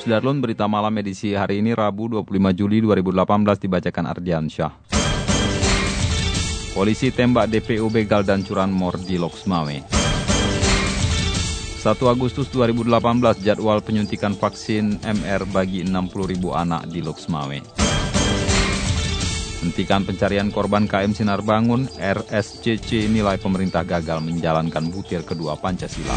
Sudarlun, berita malam edisi hari ini Rabu 25 Juli 2018 dibacakan Ardian Syah. Polisi tembak DPU begal dan curanmor di Loksmawe. 1 Agustus 2018 jadwal penyuntikan vaksin MR bagi 60.000 anak di Loksmawe. Hentikan pencarian korban KM Sinar Bangun, RSCC nilai pemerintah gagal menjalankan butir kedua Pancasila.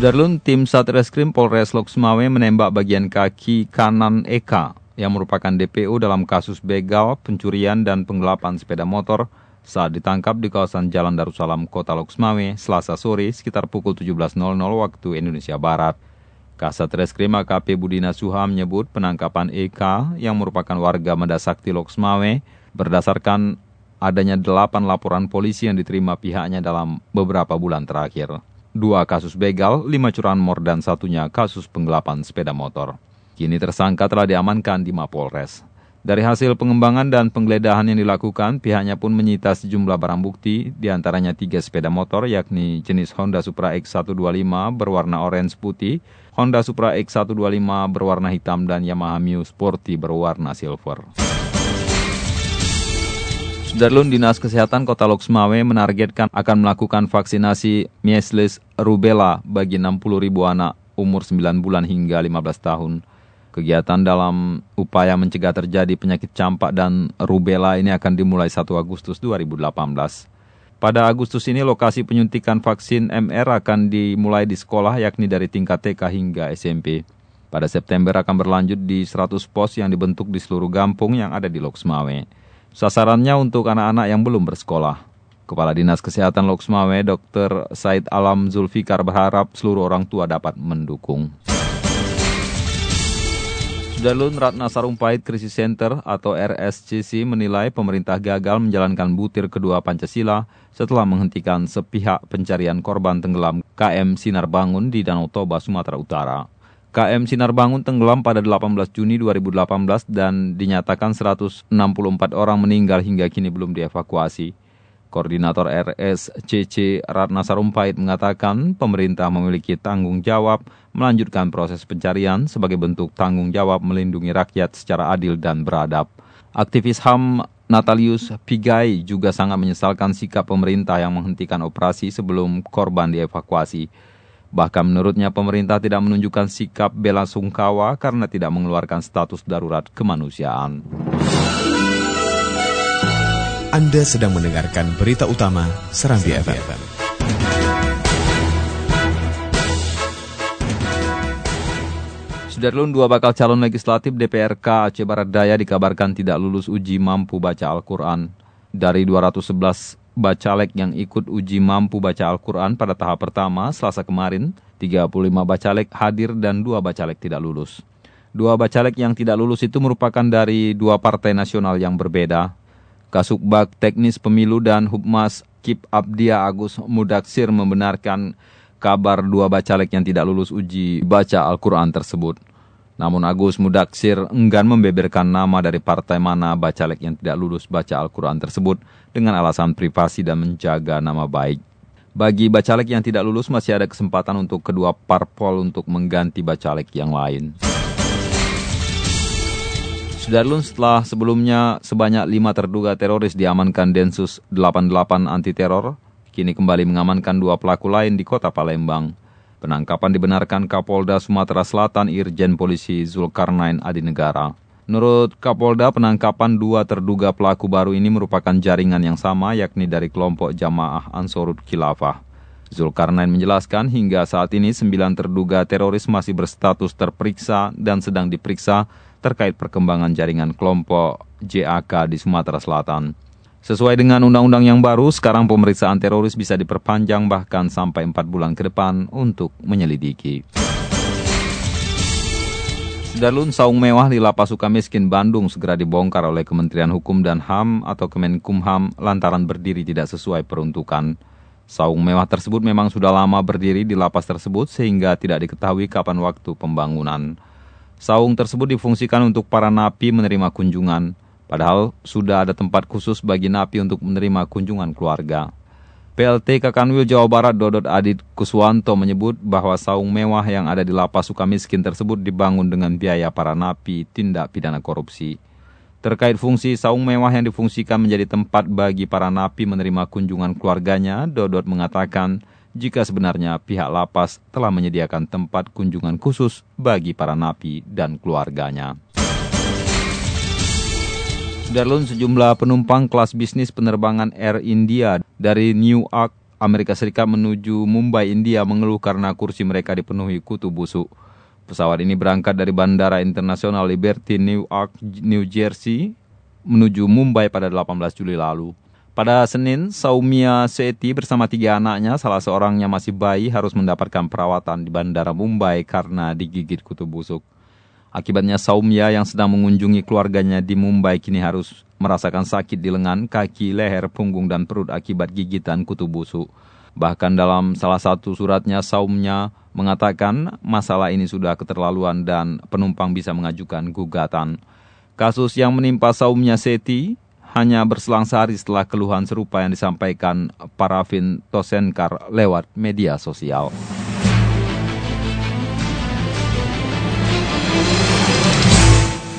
Sudarlun, tim Satreskrim Polres Loksmawe menembak bagian kaki kanan Eka yang merupakan DPO dalam kasus begal, pencurian, dan penggelapan sepeda motor saat ditangkap di kawasan Jalan Darussalam, Kota Loksmawe, Selasa sore sekitar pukul 17.00 waktu Indonesia Barat. Kasat Reskrim AKP Budina Suha menyebut penangkapan Eka yang merupakan warga Medasakti Loksmawe berdasarkan adanya delapan laporan polisi yang diterima pihaknya dalam beberapa bulan terakhir dua kasus begal, lima curanmor, dan satunya kasus penggelapan sepeda motor. Kini tersangka telah diamankan di Mapolres. Dari hasil pengembangan dan penggeledahan yang dilakukan, pihaknya pun menyita sejumlah barang bukti, di antaranya tiga sepeda motor, yakni jenis Honda Supra X125 berwarna orange putih, Honda Supra X125 berwarna hitam, dan Yamaha Muse Sporty berwarna silver. Sudarlun Dinas Kesehatan Kota Loksmawe menargetkan akan melakukan vaksinasi measles rubella bagi 60 ribu anak umur 9 bulan hingga 15 tahun. Kegiatan dalam upaya mencegah terjadi penyakit campak dan rubella ini akan dimulai 1 Agustus 2018. Pada Agustus ini lokasi penyuntikan vaksin MR akan dimulai di sekolah yakni dari tingkat TK hingga SMP. Pada September akan berlanjut di 100 pos yang dibentuk di seluruh kampung yang ada di Loksmawe. Sasarannya untuk anak-anak yang belum bersekolah. Kepala Dinas Kesehatan Loksmawe, Dr. Said Alam Zulfikar berharap seluruh orang tua dapat mendukung. Sudarlun Ratna Sarumpait Krisis Center atau RSCC menilai pemerintah gagal menjalankan butir kedua Pancasila setelah menghentikan sepihak pencarian korban tenggelam KM Sinar Bangun di Danau Toba, Sumatera Utara. KM Sinar Bangun tenggelam pada 18 Juni 2018 dan dinyatakan 164 orang meninggal hingga kini belum dievakuasi. Koordinator RSCC Ratna Sarumpait mengatakan pemerintah memiliki tanggung jawab melanjutkan proses pencarian sebagai bentuk tanggung jawab melindungi rakyat secara adil dan beradab. Aktivis HAM Natalius Pigai juga sangat menyesalkan sikap pemerintah yang menghentikan operasi sebelum korban dievakuasi. Bahkan menurutnya pemerintah tidak menunjukkan sikap bela sungkawa karena tidak mengeluarkan status darurat kemanusiaan. Anda sedang mendengarkan berita utama Serambi FM. Sudarlun dua bakal calon legislatif DPRK Aceh Barat Daya dikabarkan tidak lulus uji mampu baca Al-Quran. Dari 211 bacalek yang ikut uji mampu baca Al-Quran pada tahap pertama selasa kemarin, 35 bacalek hadir dan dua bacalek tidak lulus. Dua bacalek yang tidak lulus itu merupakan dari dua partai nasional yang berbeda. Kasubag Teknis Pemilu dan Hubmas Kip Abdia Agus Mudaksir membenarkan kabar dua bacalek yang tidak lulus uji baca Al-Quran tersebut. Namun Agus Mudaksir enggan membeberkan nama dari partai mana bacalek yang tidak lulus baca Al-Quran tersebut dengan alasan privasi dan menjaga nama baik. Bagi bacalek yang tidak lulus masih ada kesempatan untuk kedua parpol untuk mengganti bacalek yang lain. Sudarlun setelah sebelumnya sebanyak lima terduga teroris diamankan Densus 88 anti teror, kini kembali mengamankan dua pelaku lain di kota Palembang. Penangkapan dibenarkan Kapolda Sumatera Selatan Irjen Polisi Zulkarnain Adinegara. Menurut Kapolda, penangkapan dua terduga pelaku baru ini merupakan jaringan yang sama yakni dari kelompok jamaah Ansorut Khilafah. Zulkarnain menjelaskan hingga saat ini sembilan terduga teroris masih berstatus terperiksa dan sedang diperiksa terkait perkembangan jaringan kelompok JAK di Sumatera Selatan. Sesuai dengan undang-undang yang baru, sekarang pemeriksaan teroris bisa diperpanjang bahkan sampai 4 bulan ke depan untuk menyelidiki. Darlun saung mewah di Lapas Sukamiskin Bandung segera dibongkar oleh Kementerian Hukum dan HAM atau Kemenkumham lantaran berdiri tidak sesuai peruntukan. Saung mewah tersebut memang sudah lama berdiri di lapas tersebut sehingga tidak diketahui kapan waktu pembangunan. Saung tersebut difungsikan untuk para napi menerima kunjungan. Padahal sudah ada tempat khusus bagi napi untuk menerima kunjungan keluarga. PLT Kakanwil Jawa Barat Dodot Adit Kuswanto menyebut bahwa saung mewah yang ada di lapas Sukamiskin tersebut dibangun dengan biaya para napi tindak pidana korupsi. Terkait fungsi saung mewah yang difungsikan menjadi tempat bagi para napi menerima kunjungan keluarganya, Dodot mengatakan jika sebenarnya pihak lapas telah menyediakan tempat kunjungan khusus bagi para napi dan keluarganya. Darlun sejumlah penumpang kelas bisnis penerbangan Air India dari Newark, Amerika Serikat menuju Mumbai, India mengeluh karena kursi mereka dipenuhi kutu busuk. Pesawat ini berangkat dari Bandara Internasional Liberty Newark, New Jersey menuju Mumbai pada 18 Juli lalu. Pada Senin, Saumia Seti bersama tiga anaknya, salah seorangnya masih bayi, harus mendapatkan perawatan di Bandara Mumbai karena digigit kutu busuk. Akibatnya Saumya yang sedang mengunjungi keluarganya di Mumbai kini harus merasakan sakit di lengan, kaki, leher, punggung, dan perut akibat gigitan kutu busuk. Bahkan dalam salah satu suratnya Saumnya mengatakan masalah ini sudah keterlaluan dan penumpang bisa mengajukan gugatan. Kasus yang menimpa Saumnya Seti hanya berselang sehari setelah keluhan serupa yang disampaikan Parafin Tosenkar lewat media sosial.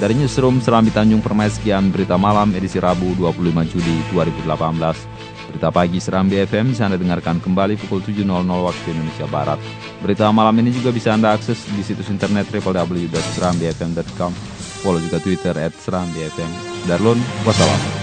Dari Newsroom Serambi Tanjung Permai sekian berita malam edisi Rabu 25 Juli 2018. Berita pagi Serambi FM bisa Anda dengarkan kembali pukul 7.00 waktu Indonesia Barat. Berita malam ini juga bisa Anda akses di situs internet www.serambifm.com. Follow juga Twitter at Serambi FM. Darlun, wassalam.